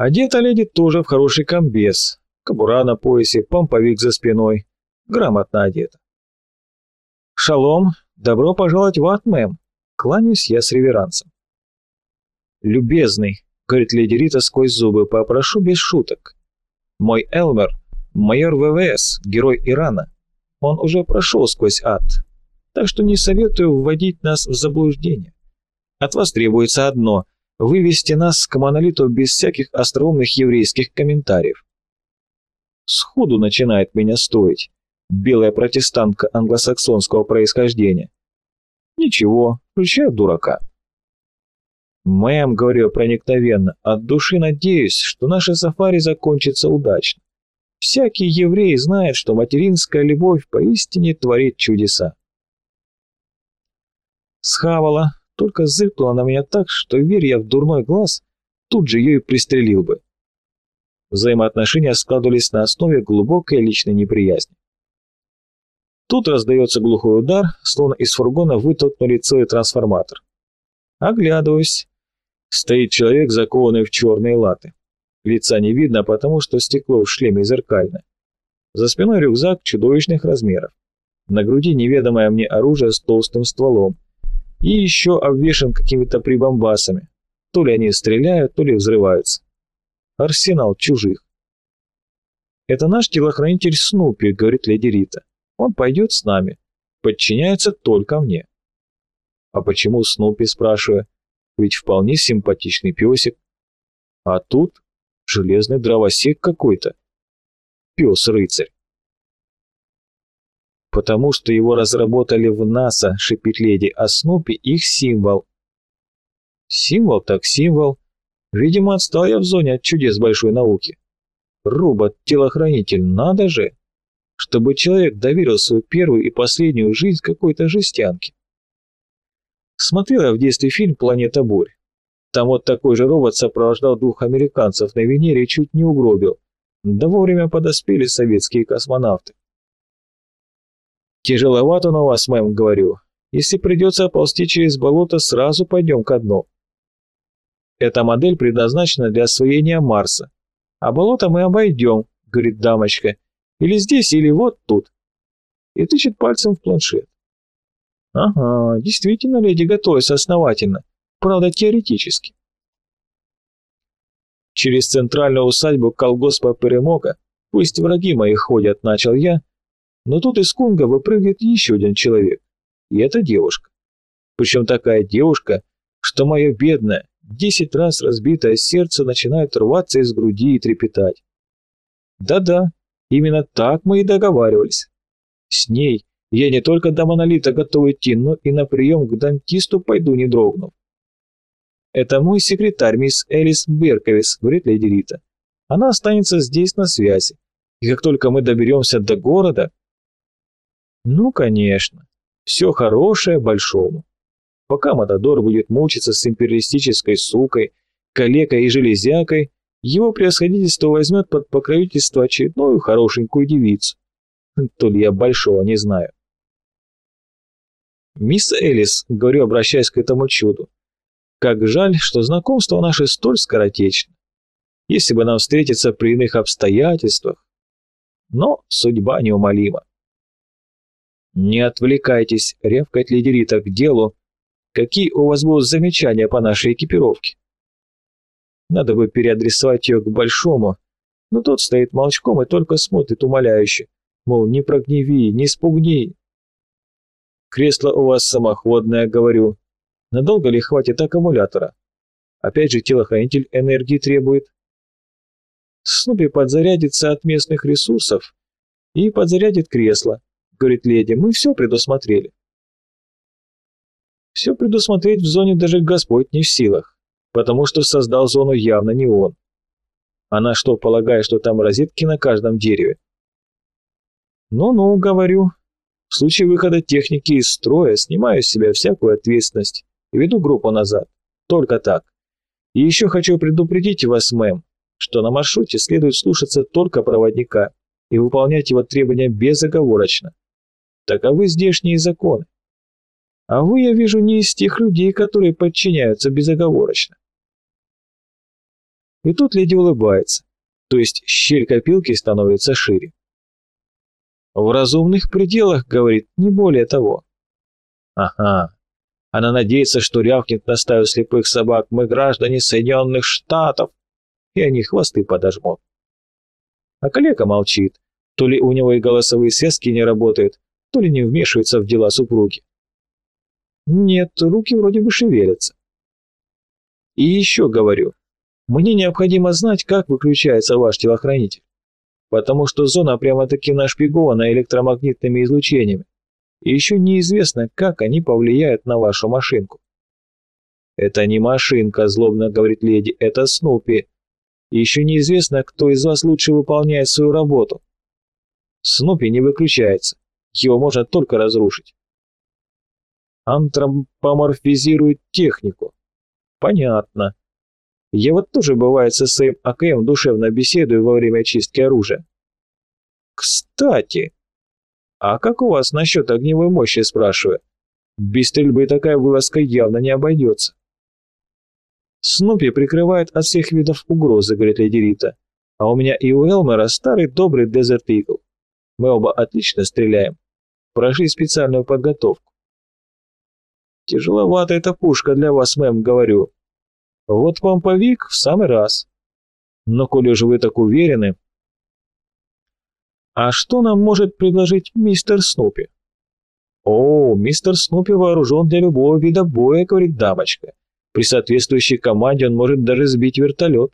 Одета леди тоже в хороший комбез, кобура на поясе, помповик за спиной, грамотно одета. «Шалом, добро пожаловать в ад, мэм!» Кланяюсь я с реверансом. «Любезный», — говорит леди Рита сквозь зубы, — «попрошу без шуток. Мой Элмер, майор ВВС, герой Ирана, он уже прошел сквозь ад, так что не советую вводить нас в заблуждение. От вас требуется одно — вывести нас к монолиту без всяких остроумных еврейских комментариев. Сходу начинает меня стоить, белая протестантка англосаксонского происхождения. Ничего, включаю дурака. Мэм, говорю проникновенно, от души надеюсь, что наше сафари закончится удачно. Всякий еврей знает, что материнская любовь поистине творит чудеса. Схавала, только зыркнула на меня так, что, верь я в дурной глаз, тут же ее и пристрелил бы. Взаимоотношения складывались на основе глубокой личной неприязни. Тут раздается глухой удар, словно из фургона вытолкнули целый трансформатор. Оглядываюсь. Стоит человек, закованный в черные латы. Лица не видно, потому что стекло в шлеме зеркальное. За спиной рюкзак чудовищных размеров. На груди неведомое мне оружие с толстым стволом. И еще обвешан какими-то прибамбасами. То ли они стреляют, то ли взрываются. Арсенал чужих. «Это наш телохранитель Снупи», — говорит леди Рита. Он пойдет с нами. Подчиняется только мне. А почему Снупи, спрашиваю? Ведь вполне симпатичный песик. А тут железный дровосек какой-то. Пес-рыцарь. Потому что его разработали в НАСА, шипит леди, а Снупи их символ. Символ так символ. Видимо, отстал я в зоне от чудес большой науки. Робот-телохранитель, надо же чтобы человек доверил свою первую и последнюю жизнь какой-то жестянке. Смотрел я в детстве фильм «Планета бурь». Там вот такой же робот сопровождал двух американцев на Венере и чуть не угробил. Да вовремя подоспели советские космонавты. «Тяжеловато на вас, мэм, говорю. Если придется оползти через болото, сразу пойдем ко дну. Эта модель предназначена для освоения Марса. А болото мы обойдем», — говорит дамочка, — или здесь, или вот тут. И тычет пальцем в планшет. Ага, действительно, леди готовится основательно. Правда, теоретически. Через центральную усадьбу колгоспа Перемога, пусть враги мои ходят, начал я, но тут из Кунга выпрыгивает еще один человек. И это девушка. Причем такая девушка, что мое бедное, десять раз разбитое сердце начинает рваться из груди и трепетать. Да-да, Именно так мы и договаривались. С ней я не только до монолита готов идти, но и на прием к дантисту пойду не дрогнув. «Это мой секретарь, мисс Элис Берковис», — говорит леди Рита. «Она останется здесь на связи. И как только мы доберемся до города...» «Ну, конечно. Все хорошее большому. Пока Матадор будет мучиться с империалистической сукой, калекой и железякой, его превосходительство возьмет под покровительство очередную хорошенькую девицу. То ли я большого не знаю. «Мисс Элис», — говорю, обращаясь к этому чуду, — «как жаль, что знакомство наше столь скоротечно. Если бы нам встретиться при иных обстоятельствах. Но судьба неумолима». «Не отвлекайтесь», — рявкает лидерита к делу. «Какие у вас будут замечания по нашей экипировке?» Надо бы переадресовать ее к Большому, но тот стоит молчком и только смотрит умоляюще, мол, не прогневи, не спугни. Кресло у вас самоходное, говорю. Надолго ли хватит аккумулятора? Опять же, телохранитель энергии требует. Снупи подзарядится от местных ресурсов и подзарядит кресло, говорит леди, мы все предусмотрели. Все предусмотреть в зоне даже Господь не в силах потому что создал зону явно не он. Она что, полагает, что там розетки на каждом дереве? Ну-ну, говорю. В случае выхода техники из строя снимаю с себя всякую ответственность и веду группу назад. Только так. И еще хочу предупредить вас, мэм, что на маршруте следует слушаться только проводника и выполнять его требования безоговорочно. Таковы здешние законы. А вы, я вижу, не из тех людей, которые подчиняются безоговорочно. И тут леди улыбается, то есть щель копилки становится шире. В разумных пределах, говорит, не более того. Ага. Она надеется, что рявкнет на стаю слепых собак «Мы граждане Соединенных Штатов!» и они хвосты подожмут. А коллега молчит. То ли у него и голосовые связки не работают, то ли не вмешивается в дела супруги. Нет, руки вроде бы шевелятся. И еще говорю, мне необходимо знать, как выключается ваш телохранитель, потому что зона прямо-таки нашпигована электромагнитными излучениями, и еще неизвестно, как они повлияют на вашу машинку. «Это не машинка», — злобно говорит леди, — «это Снупи. И еще неизвестно, кто из вас лучше выполняет свою работу. Снупи не выключается, его можно только разрушить. Антропоморфизирует технику. Понятно. Я вот тоже бывает со своим АКМ душевно беседую во время чистки оружия. Кстати, а как у вас насчет огневой мощи, спрашиваю? Без стрельбы такая вылазка явно не обойдется. Снупи прикрывает от всех видов угрозы, говорит леди Рита. А у меня и у Элмера старый добрый Desert Eagle. Мы оба отлично стреляем. Прошли специальную подготовку. Тяжеловато эта пушка для вас, мэм, говорю. Вот помповик в самый раз. Но коли же вы так уверены... А что нам может предложить мистер Снупи? О, мистер Снупи вооружен для любого вида боя, говорит дамочка. При соответствующей команде он может даже сбить вертолет.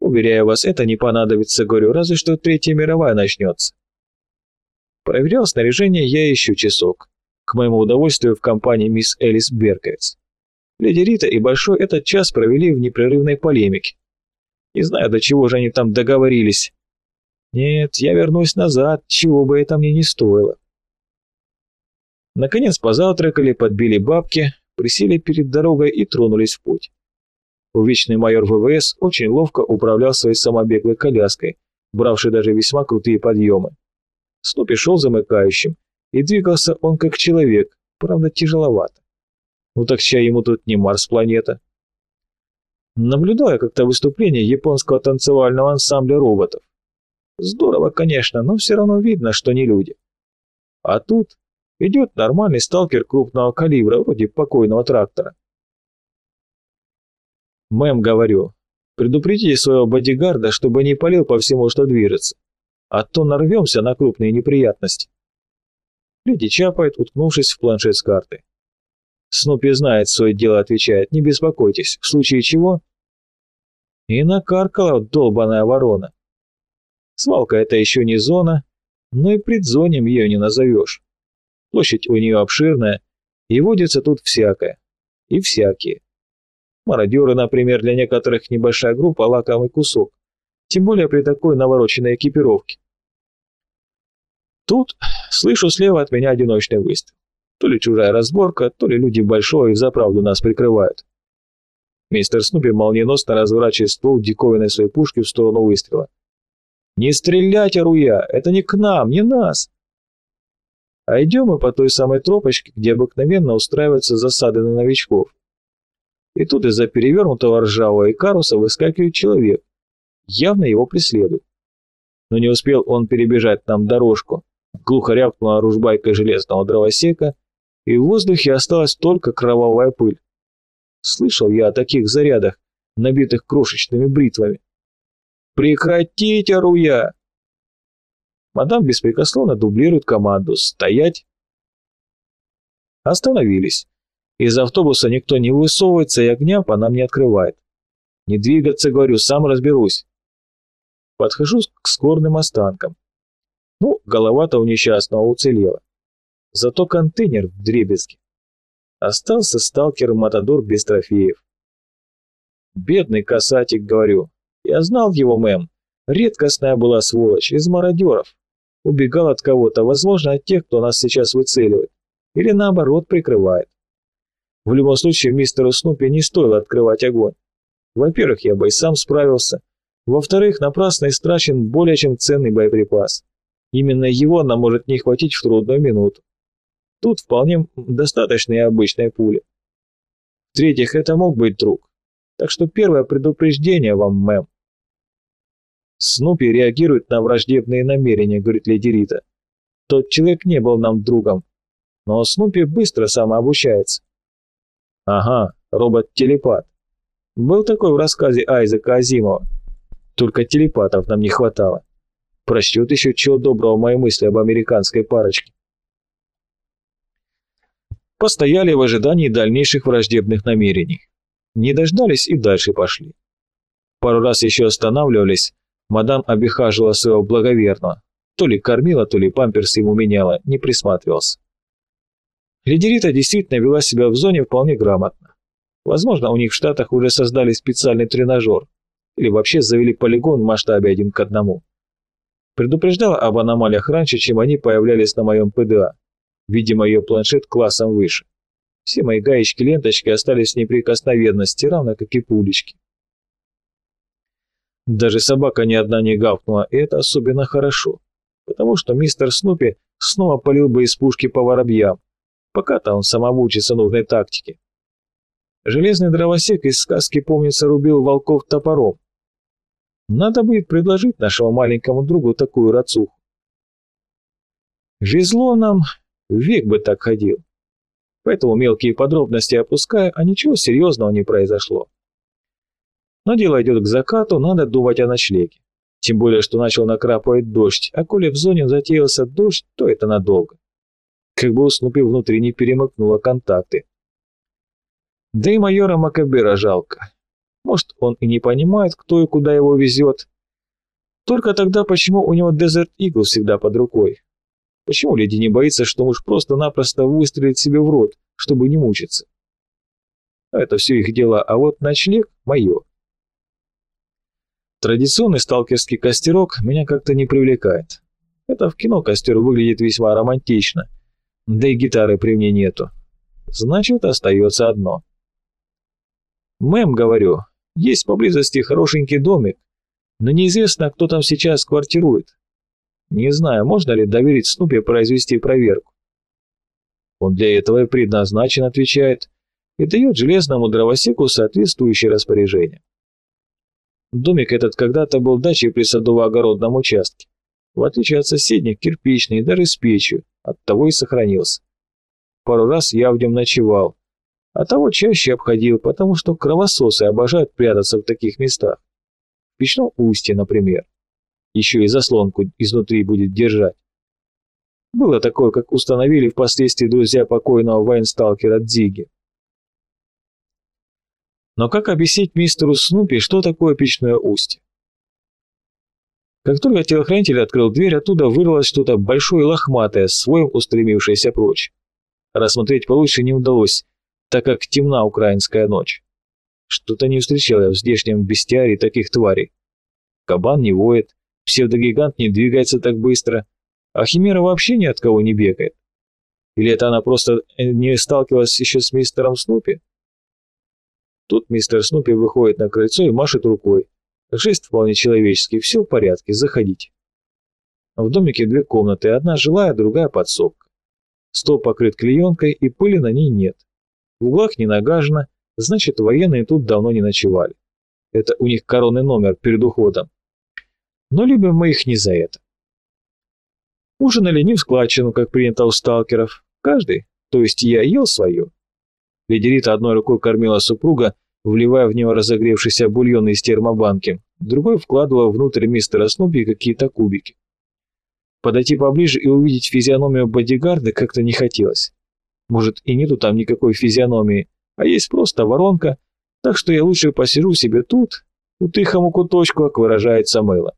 Уверяю вас, это не понадобится, говорю, разве что Третья мировая начнется. Проверял снаряжение я еще часок. К моему удовольствию в компании мисс Элис Берковиц. Леди Рита и Большой этот час провели в непрерывной полемике. Не знаю, до чего же они там договорились. Нет, я вернусь назад, чего бы это мне не стоило. Наконец позавтракали, подбили бабки, присели перед дорогой и тронулись в путь. Увечный майор ВВС очень ловко управлял своей самобеглой коляской, бравшей даже весьма крутые подъемы. Снупи шел замыкающим, и двигался он как человек, правда тяжеловато. Ну так чай ему тут не Марс-планета. Наблюдаю как-то выступление японского танцевального ансамбля роботов. Здорово, конечно, но все равно видно, что не люди. А тут идет нормальный сталкер крупного калибра, вроде покойного трактора. Мэм, говорю, предупредите своего бодигарда, чтобы не палил по всему, что движется, а то нарвемся на крупные неприятности. Леди чапает, уткнувшись в планшет с картой. Снупи знает свое дело, отвечает, не беспокойтесь, в случае чего... И накаркала долбаная ворона. Свалка это еще не зона, но и предзонем ее не назовешь. Площадь у нее обширная, и водится тут всякое. И всякие. Мародеры, например, для некоторых небольшая группа – лакомый кусок. Тем более при такой навороченной экипировке. Тут слышу слева от меня одиночный выстрел. То ли чужая разборка, то ли люди большое и заправду нас прикрывают. Мистер Снупи молниеносно разворачивает ствол диковинной своей пушки в сторону выстрела. «Не стреляйте, Руя! Это не к нам, не нас!» А идем мы по той самой тропочке, где обыкновенно устраиваются засады на новичков. И тут из-за перевернутого ржавого икаруса выскакивает человек. Явно его преследуют. Но не успел он перебежать нам дорожку. Глухо рявкнула ружбайка железного дровосека, и в воздухе осталась только кровавая пыль. Слышал я о таких зарядах, набитых крошечными бритвами. «Прекратите, Руя!» Мадам беспрекословно дублирует команду «Стоять!» Остановились. Из автобуса никто не высовывается, и огня по нам не открывает. «Не двигаться, говорю, сам разберусь». Подхожу к скорным останкам. Ну, голова-то у несчастного уцелела. Зато контейнер в дребезге. Остался сталкер-матадор без трофеев. Бедный касатик, говорю. Я знал его, мэм. Редкостная была сволочь, из мародеров. Убегал от кого-то, возможно, от тех, кто нас сейчас выцеливает. Или наоборот прикрывает. В любом случае, мистеру Снупи не стоило открывать огонь. Во-первых, я бы и сам справился. Во-вторых, напрасно истрачен более чем ценный боеприпас. Именно его нам может не хватить в трудную минуту. Тут вполне достаточно и обычной пули. В-третьих, это мог быть друг. Так что первое предупреждение вам, мэм. Снупи реагирует на враждебные намерения, говорит леди Рита. Тот человек не был нам другом, но Снупи быстро самообучается. Ага, робот-телепат. Был такой в рассказе Айзека Азимова. Только телепатов нам не хватало. Прочтет еще чего доброго мои мысли об американской парочке. Постояли в ожидании дальнейших враждебных намерений. Не дождались и дальше пошли. Пару раз еще останавливались, мадам обихаживала своего благоверного. То ли кормила, то ли памперс ему меняла, не присматривался. Лидерита действительно вела себя в зоне вполне грамотно. Возможно, у них в Штатах уже создали специальный тренажер или вообще завели полигон в масштабе один к одному. Предупреждала об аномалиях раньше, чем они появлялись на моем ПДА. Видимо, ее планшет классом выше. Все мои гаечки-ленточки остались в неприкосновенности, равно как и пулечки. Даже собака ни одна не гавкнула, и это особенно хорошо, потому что мистер Снупи снова полил бы из пушки по воробьям, пока-то он самоучится нужной тактике. Железный дровосек из сказки, помнится, рубил волков топором. Надо будет предложить нашему маленькому другу такую рацуху. Везло нам, век бы так ходил. Поэтому мелкие подробности опуская, а ничего серьезного не произошло. Но дело идет к закату, надо думать о ночлеге. Тем более, что начал накрапывать дождь, а коли в зоне затеялся дождь, то это надолго. Как бы у Снупи внутри не перемыкнуло контакты. Да и майора Макабера жалко. Может, он и не понимает, кто и куда его везет. Только тогда почему у него Desert Eagle всегда под рукой? Почему леди не боится, что муж просто-напросто выстрелит себе в рот, чтобы не мучиться? Это все их дела, а вот ночлег — мое. Традиционный сталкерский костерок меня как-то не привлекает. Это в кино костер выглядит весьма романтично. Да и гитары при мне нету. Значит, остается одно. «Мэм, — говорю, — есть поблизости хорошенький домик, но неизвестно, кто там сейчас квартирует. Не знаю, можно ли доверить Снупе произвести проверку. Он для этого и предназначен, отвечает, и дает железному дровосеку соответствующее распоряжение. Домик этот когда-то был дачей при садово-огородном участке. В отличие от соседних, кирпичный, даже с печью, оттого и сохранился. Пару раз я в нем ночевал, а того чаще обходил, потому что кровососы обожают прятаться в таких местах. В печном устье, например еще и заслонку изнутри будет держать. Было такое, как установили впоследствии друзья покойного военсталкера Дзиги. Но как объяснить мистеру Снупи, что такое печное устье? Как только телохранитель открыл дверь, оттуда вырвалось что-то большое и лохматое, своим устремившееся прочь. Рассмотреть получше не удалось, так как темна украинская ночь. Что-то не встречал я в здешнем бестиарии таких тварей. Кабан не воет, псевдогигант не двигается так быстро, а Химера вообще ни от кого не бегает. Или это она просто не сталкивалась еще с мистером Снупи? Тут мистер Снупи выходит на крыльцо и машет рукой. Жест вполне человеческий, все в порядке, заходите. В домике две комнаты, одна жилая, другая подсобка. Стол покрыт клеенкой, и пыли на ней нет. В углах не нагажено, значит, военные тут давно не ночевали. Это у них коронный номер перед уходом но любим мы их не за это. Ужинали не в складчину, как принято у сталкеров. Каждый, то есть я, ел свое. Лидерита одной рукой кормила супруга, вливая в него разогревшийся бульон из термобанки, другой вкладывала внутрь мистера Снупи какие-то кубики. Подойти поближе и увидеть физиономию бодигарда как-то не хотелось. Может, и нету там никакой физиономии, а есть просто воронка, так что я лучше посижу себе тут, у тихому куточку, как выражается мыло.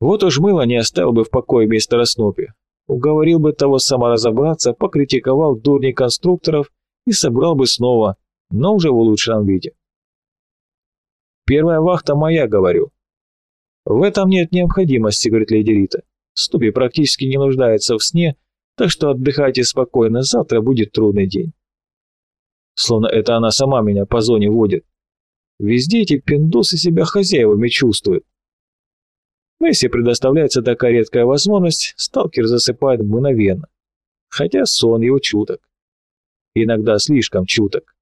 Вот уж мыло не оставил бы в покое мистера Снупи. Уговорил бы того саморазобраться, покритиковал дурней конструкторов и собрал бы снова, но уже в улучшенном виде. «Первая вахта моя, говорю». «В этом нет необходимости», — говорит леди Рита. «Снупи практически не нуждается в сне, так что отдыхайте спокойно, завтра будет трудный день». Словно это она сама меня по зоне водит. Везде эти пиндосы себя хозяевами чувствуют. Но если предоставляется такая редкая возможность, сталкер засыпает мгновенно. Хотя сон его чуток. Иногда слишком чуток.